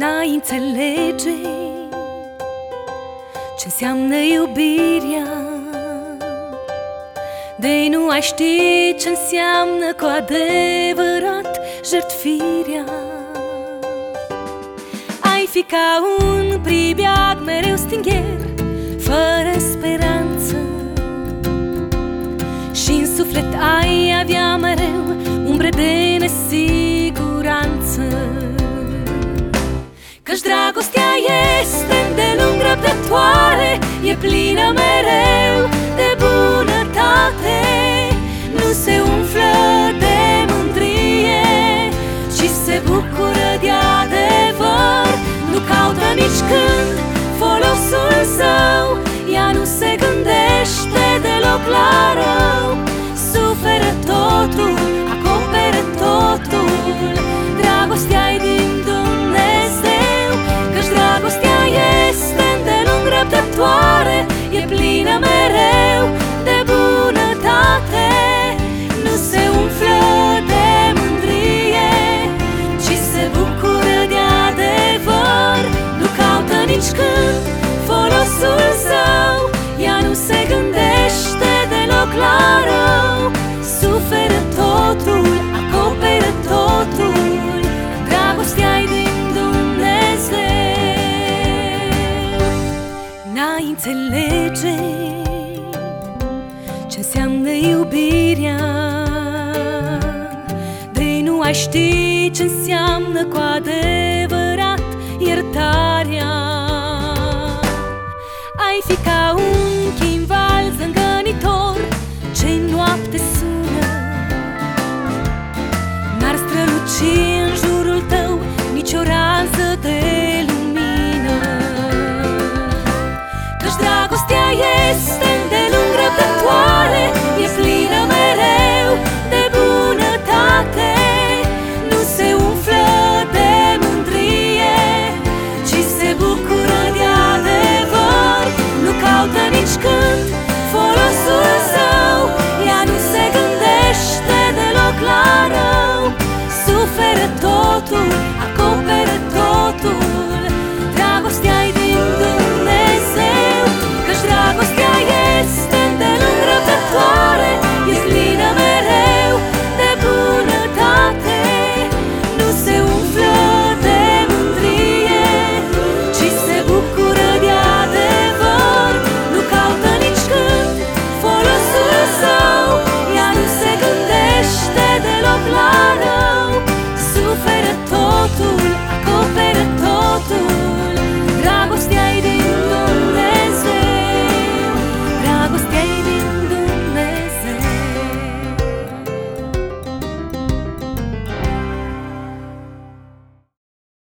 N-ai înțelege ce înseamnă iubirea. De nu ai ști ce înseamnă cu adevărat jertfirea. Ai fi ca un pribeag mereu stingher Fără speranță este îndelung răbdătoare E plină mereu de bunătate. Nu se umflă de mândrie Ci se bucură de adevăr. Nu caută nici când folosul său Ea nu se gândește deloc la folosul său Ea nu se gândește deloc la rău. Suferă totul, acoperă totul Dragostea-i din înțelege ce înseamnă iubirea. De nu ai ști ce înseamnă cu adevărat Ai fi gândește